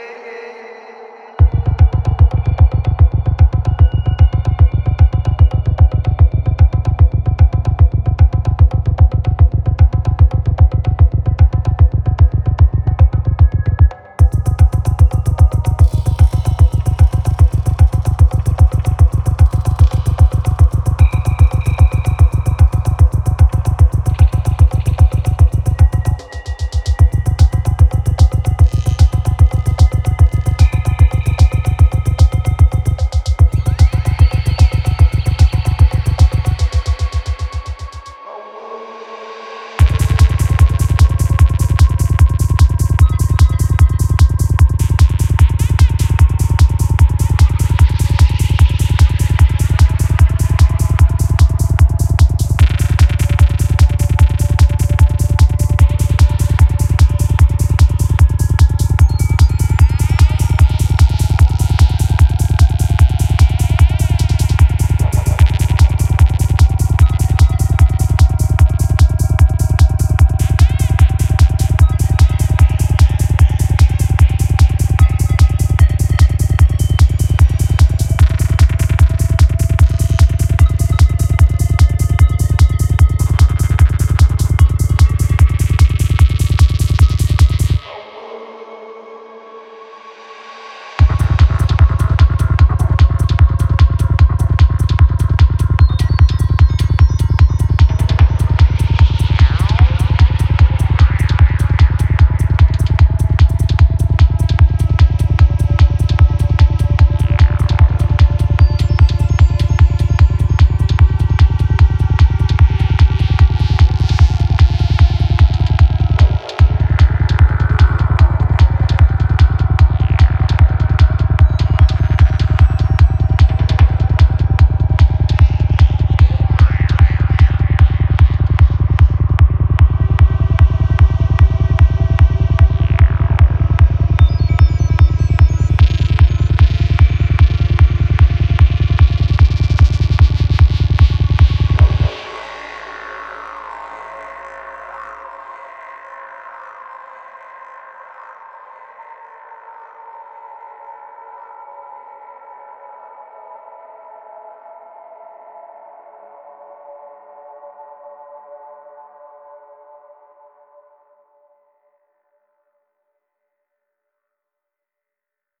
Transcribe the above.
Amen.